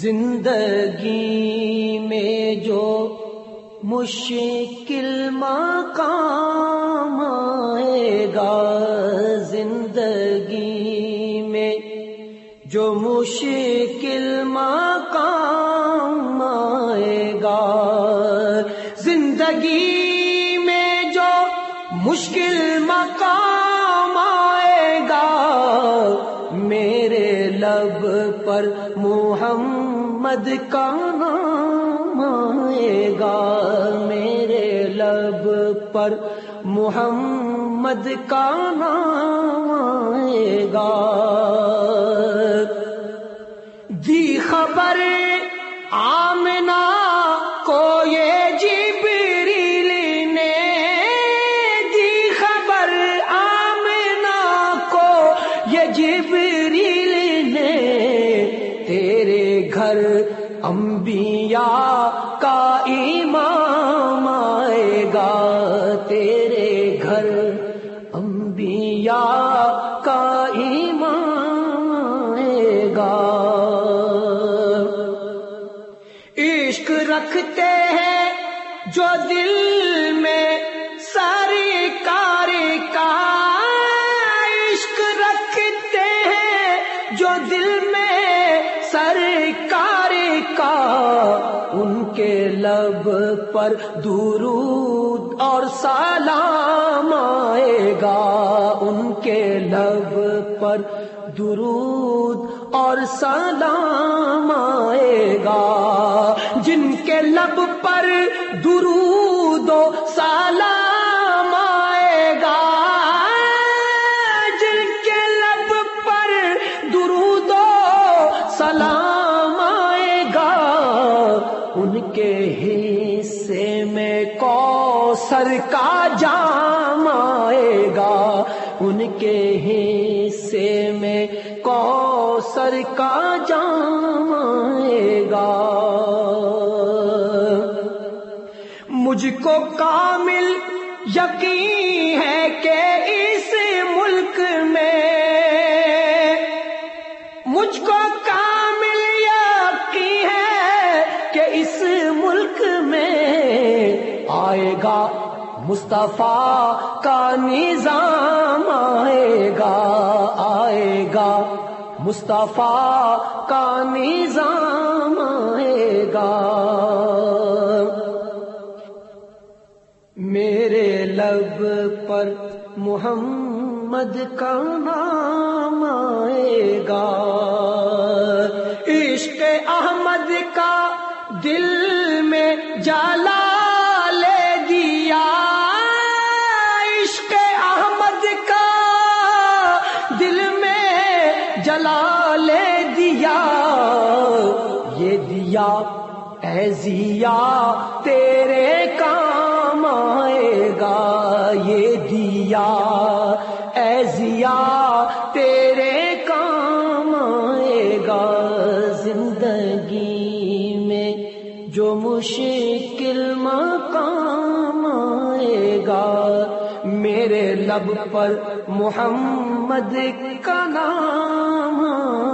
زندگی میں جو مشکل مقام آئے گا، زندگی میں جو مشکل مقام آئے گا۔ زندگی میں جو مشکل مقام آئے گا، میرے لب پر محمد کا نام آئے گا میرے لب پر۔ محمد کا نام آئے گا۔ دی خبر آمنا کو یہ گھر انبیاء کا امام آئے گا تیرے گھر انبیاء کا امام آئے گا۔ عشق رکھتے ہیں جو دل ان کے لب پر درود اور سلام آئے گا۔ ان کے لب پر درود اور سلام آئے گا۔ جن کے لب پر درود کے حصے میں کوثر کا جام آئے گا۔ ان کے حصے میں کوثر کا جام آئے گا۔ مجھ کو کامل یقین ہے کہ آئے گا، مصطفیٰ کا نظام آئے گا آئے گا، مصطفیٰ کا نظام آئے گا۔ میرے لب پر محمد کا نام آئے گا۔ عشق جلا لے دیا، یہ دیا ایزیا تیرے کام آئے گا، یہ دیا ایزیا تیرے کام آئے گا۔ زندگی میں جو مشکل مقام میرے لب پر محمد کا نام